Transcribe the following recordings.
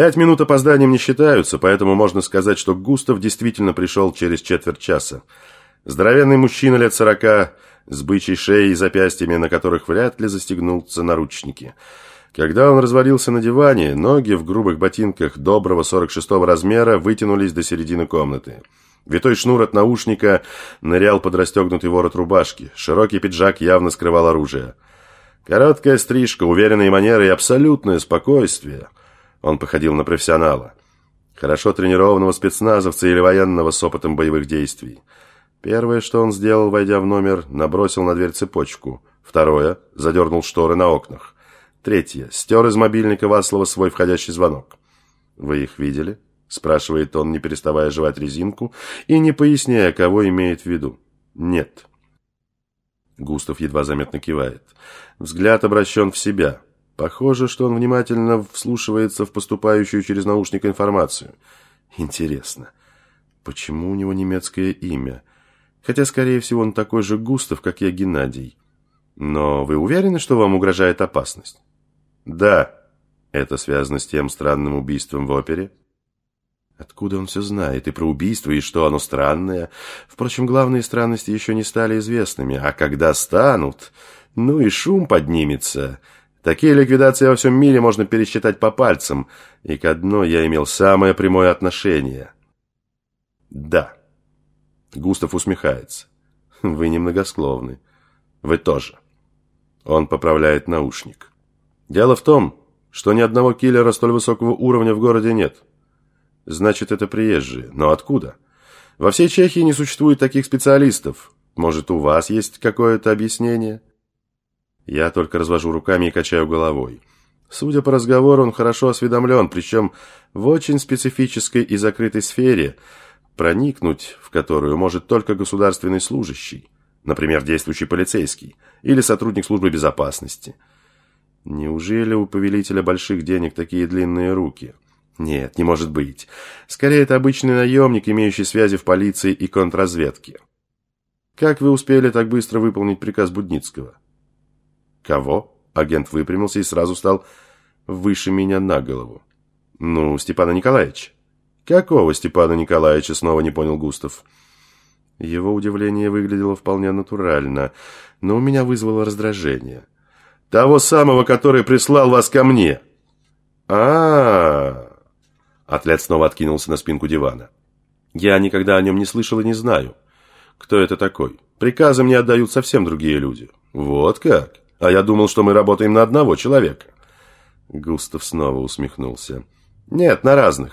Пять минут опозданием не считаются, поэтому можно сказать, что Густав действительно пришел через четверть часа. Здоровенный мужчина лет сорока, с бычьей шеей и запястьями, на которых вряд ли застегнутся наручники. Когда он развалился на диване, ноги в грубых ботинках доброго 46-го размера вытянулись до середины комнаты. Витой шнур от наушника нырял под расстегнутый ворот рубашки. Широкий пиджак явно скрывал оружие. Короткая стрижка, уверенные манеры и абсолютное спокойствие. Он походил на профессионала. Хорошо тренированного спецназовца или военного с опытом боевых действий. Первое, что он сделал, войдя в номер, набросил на дверь цепочку. Второе – задернул шторы на окнах. Третье – стер из мобильника Васлова свой входящий звонок. «Вы их видели?» – спрашивает он, не переставая жевать резинку и не поясняя, кого имеет в виду. «Нет». Густав едва заметно кивает. Взгляд обращен в себя. Похоже, что он внимательно вслушивается в поступающую через наушник информацию. Интересно, почему у него немецкое имя? Хотя, скорее всего, он такой же Густав, как я, Геннадий. Но вы уверены, что вам угрожает опасность? Да. Это связано с тем странным убийством в опере? Откуда он все знает? И про убийство, и что оно странное? Впрочем, главные странности еще не стали известными. А когда станут, ну и шум поднимется. Такие ликвидации во всем мире можно пересчитать по пальцам. И к одной я имел самое прямое отношение. Да. Густав усмехается. Вы немногословны. Вы тоже. Он поправляет наушник. Дело в том, что ни одного киллера столь высокого уровня в городе нет. Значит, это приезжие. Но откуда? Во всей Чехии не существует таких специалистов. Может, у вас есть какое-то объяснение? Я только развожу руками и качаю головой. Судя по разговору, он хорошо осведомлен, причем в очень специфической и закрытой сфере – проникнуть в которую может только государственный служащий, например, действующий полицейский или сотрудник службы безопасности. Неужели у повелителя больших денег такие длинные руки? Нет, не может быть. Скорее, это обычный наемник, имеющий связи в полиции и контрразведке. Как вы успели так быстро выполнить приказ Будницкого? Кого? Агент выпрямился и сразу стал выше меня на голову. Ну, Степана Николаевича. «Какого Степана Николаевича?» – снова не понял Густав. Его удивление выглядело вполне натурально, но у меня вызвало раздражение. «Того самого, который прислал вас ко мне!» а, -а, -а Атлет снова откинулся на спинку дивана. «Я никогда о нем не слышал и не знаю. Кто это такой? Приказы мне отдают совсем другие люди». «Вот как? А я думал, что мы работаем на одного человека». Густав снова усмехнулся. «Нет, на разных.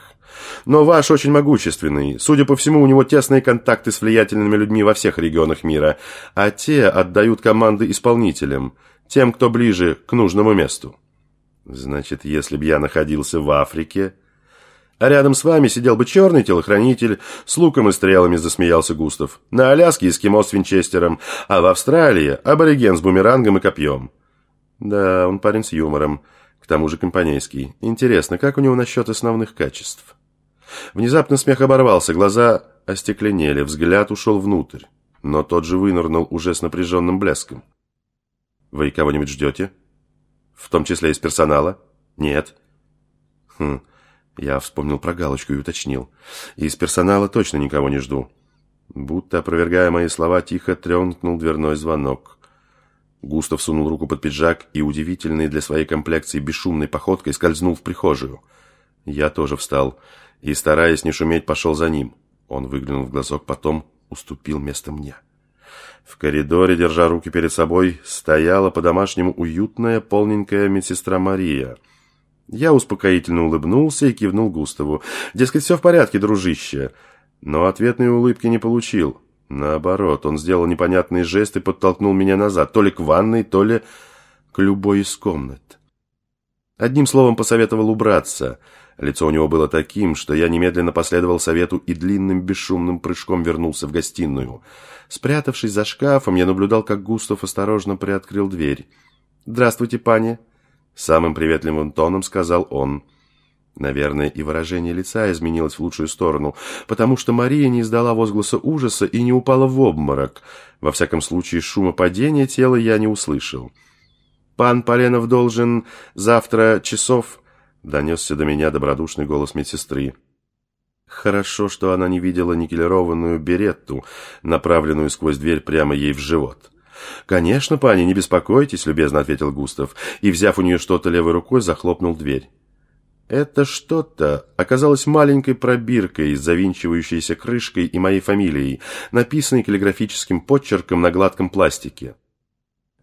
Но ваш очень могущественный. Судя по всему, у него тесные контакты с влиятельными людьми во всех регионах мира, а те отдают команды исполнителям, тем, кто ближе к нужному месту. Значит, если бы я находился в Африке... А рядом с вами сидел бы черный телохранитель, с луком и стрелами засмеялся Густав. На Аляске эскимо с винчестером, а в Австралии абориген с бумерангом и копьем. Да, он парень с юмором, к тому же компанейский. Интересно, как у него насчет основных качеств? Внезапно смех оборвался, глаза остекленели, взгляд ушел внутрь, но тот же вынырнул уже с напряженным блеском. «Вы кого-нибудь ждете? В том числе из персонала?» «Нет». «Хм...» Я вспомнил про галочку и уточнил. «Из персонала точно никого не жду». Будто, опровергая мои слова, тихо тренкнул дверной звонок. Густав сунул руку под пиджак и, удивительный для своей комплекции бесшумной походкой, скользнул в прихожую. Я тоже встал и, стараясь не шуметь, пошел за ним. Он выглянул в глазок, потом уступил место мне. В коридоре, держа руки перед собой, стояла по-домашнему уютная, полненькая медсестра Мария. Я успокоительно улыбнулся и кивнул Густаву. Дескать, все в порядке, дружище. Но ответной улыбки не получил. Наоборот, он сделал непонятный жест и подтолкнул меня назад, то ли к ванной, то ли к любой из комнат. Одним словом, посоветовал убраться – Лицо у него было таким, что я немедленно последовал совету и длинным бесшумным прыжком вернулся в гостиную. Спрятавшись за шкафом, я наблюдал, как Густав осторожно приоткрыл дверь. «Здравствуйте, пани!» Самым приветливым тоном сказал он. Наверное, и выражение лица изменилось в лучшую сторону, потому что Мария не издала возгласа ужаса и не упала в обморок. Во всяком случае, шума падения тела я не услышал. «Пан Поленов должен завтра часов донесся до меня добродушный голос медсестры. Хорошо, что она не видела никелированную беретту, направленную сквозь дверь прямо ей в живот. «Конечно, пани, не беспокойтесь», — любезно ответил Густав, и, взяв у нее что-то левой рукой, захлопнул дверь. Это что-то оказалось маленькой пробиркой с завинчивающейся крышкой и моей фамилией, написанной каллиграфическим подчерком на гладком пластике.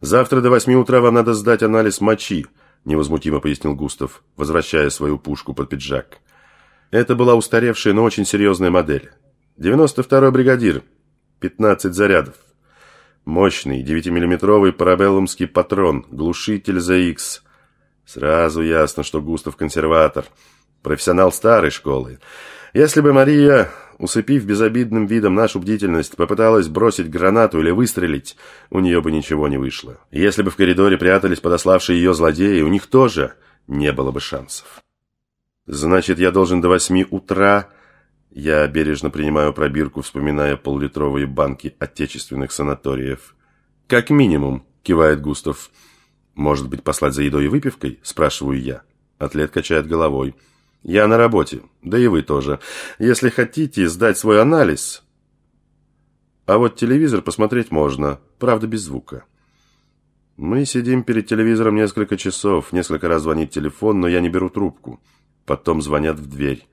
«Завтра до восьми утра вам надо сдать анализ мочи», — невозмутимо пояснил Густав, возвращая свою пушку под пиджак. Это была устаревшая, но очень серьезная модель. 92-й бригадир, 15 зарядов. Мощный 9-миллиметровый парабеллумский патрон, глушитель ZX, Сразу ясно, что Густав консерватор, профессионал старой школы. Если бы Мария, усыпив безобидным видом нашу бдительность, попыталась бросить гранату или выстрелить, у нее бы ничего не вышло. Если бы в коридоре прятались подославшие ее злодеи, у них тоже не было бы шансов. Значит, я должен до восьми утра... Я бережно принимаю пробирку, вспоминая поллитровые банки отечественных санаториев. «Как минимум», — кивает Густав, — «Может быть, послать за едой и выпивкой?» – спрашиваю я. Атлет качает головой. «Я на работе, да и вы тоже. Если хотите сдать свой анализ...» А вот телевизор посмотреть можно, правда без звука. Мы сидим перед телевизором несколько часов, несколько раз звонит телефон, но я не беру трубку. Потом звонят в дверь.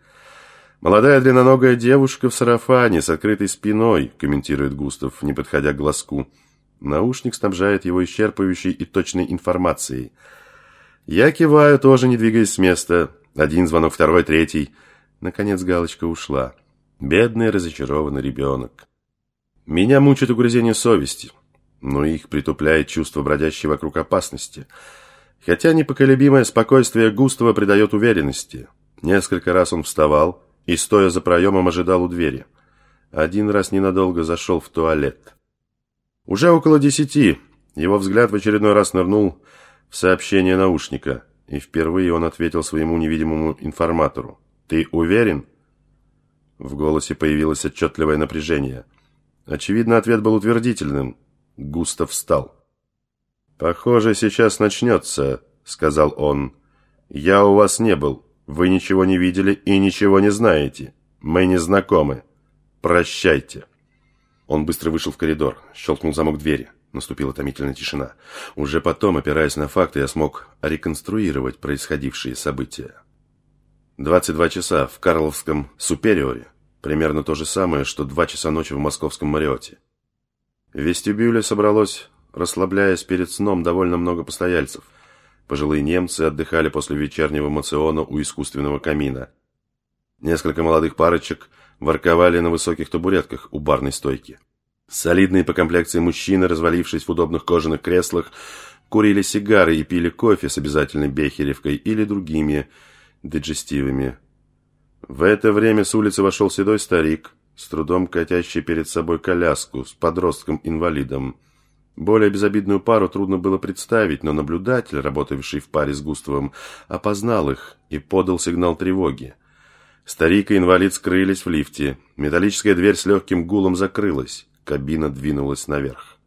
«Молодая длинноногая девушка в сарафане с открытой спиной», комментирует Густав, не подходя к глазку. Наушник снабжает его исчерпывающей и точной информацией. Я киваю, тоже не двигаясь с места. Один звонок, второй, третий. Наконец галочка ушла. Бедный разочарованный ребенок. Меня мучает угрызение совести, но их притупляет чувство бродящей вокруг опасности. Хотя непоколебимое спокойствие Густава придает уверенности. Несколько раз он вставал и, стоя за проемом, ожидал у двери. Один раз ненадолго зашел в туалет. Уже около десяти его взгляд в очередной раз нырнул в сообщение наушника, и впервые он ответил своему невидимому информатору. «Ты уверен?» В голосе появилось отчетливое напряжение. Очевидно, ответ был утвердительным. Густав встал. «Похоже, сейчас начнется», — сказал он. «Я у вас не был. Вы ничего не видели и ничего не знаете. Мы не знакомы. Прощайте». Он быстро вышел в коридор, щелкнул замок двери. Наступила томительная тишина. Уже потом, опираясь на факты, я смог реконструировать происходившие события. 22 часа в Карловском Супериоре. Примерно то же самое, что 2 часа ночи в московском Мариоте. В вестибюле собралось, расслабляясь перед сном, довольно много постояльцев. Пожилые немцы отдыхали после вечернего мациона у искусственного камина. Несколько молодых парочек – ворковали на высоких табуретках у барной стойки. Солидные по комплекции мужчины, развалившись в удобных кожаных креслах, курили сигары и пили кофе с обязательной бехеревкой или другими диджестивами. В это время с улицы вошел седой старик, с трудом катящий перед собой коляску с подростком-инвалидом. Более безобидную пару трудно было представить, но наблюдатель, работавший в паре с Густавом, опознал их и подал сигнал тревоги. Старик и инвалид скрылись в лифте. Металлическая дверь с легким гулом закрылась. Кабина двинулась наверх.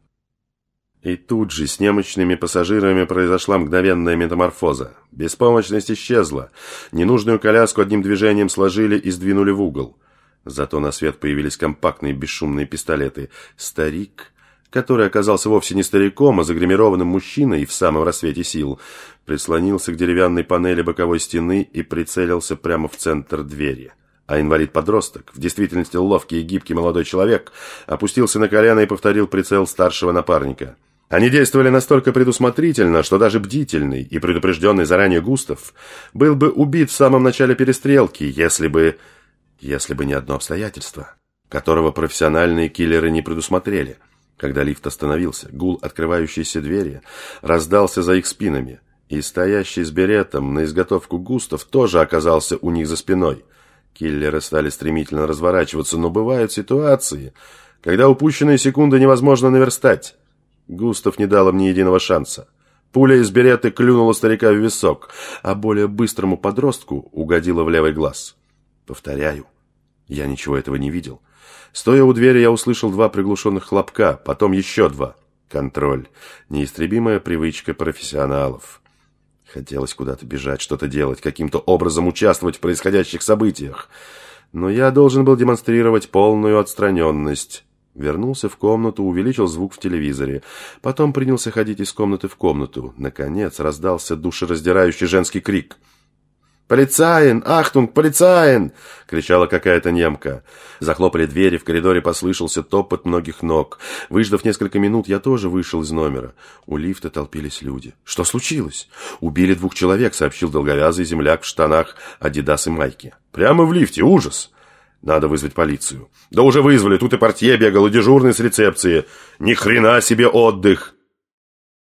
И тут же с немощными пассажирами произошла мгновенная метаморфоза. Беспомощность исчезла. Ненужную коляску одним движением сложили и сдвинули в угол. Зато на свет появились компактные бесшумные пистолеты. Старик который оказался вовсе не стариком, а загримированным мужчиной в самом рассвете сил, прислонился к деревянной панели боковой стены и прицелился прямо в центр двери. А инвалид-подросток, в действительности ловкий и гибкий молодой человек, опустился на колено и повторил прицел старшего напарника. Они действовали настолько предусмотрительно, что даже бдительный и предупрежденный заранее Густав был бы убит в самом начале перестрелки, если бы... если бы не одно обстоятельство, которого профессиональные киллеры не предусмотрели – когда лифт остановился, гул открывающейся двери раздался за их спинами, и стоящий с беретом на изготовку Густав тоже оказался у них за спиной. Киллеры стали стремительно разворачиваться, но бывают ситуации, когда упущенные секунды невозможно наверстать. Густав не дал им ни единого шанса. Пуля из береты клюнула старика в висок, а более быстрому подростку угодила в левый глаз. Повторяю, я ничего этого не видел. Стоя у двери, я услышал два приглушенных хлопка, потом еще два. Контроль. Неистребимая привычка профессионалов. Хотелось куда-то бежать, что-то делать, каким-то образом участвовать в происходящих событиях. Но я должен был демонстрировать полную отстраненность. Вернулся в комнату, увеличил звук в телевизоре. Потом принялся ходить из комнаты в комнату. Наконец раздался душераздирающий женский крик – «Polizei! Achtung! Polizei!» — кричала какая-то немка. Захлопали двери, в коридоре послышался топот многих ног. Выждав несколько минут, я тоже вышел из номера. У лифта толпились люди. «Что случилось?» «Убили двух человек», — сообщил долговязый земляк в штанах «Adidas» и майке. «Прямо в лифте! Ужас!» «Надо вызвать полицию». «Да уже вызвали, тут и портье бегал, и дежурный с рецепции. Ни хрена себе отдых!»